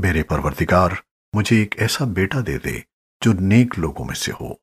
मेरे परवरदिगार मुझे एक ऐसा बेटा दे दे जो नेक लोगों में से हो।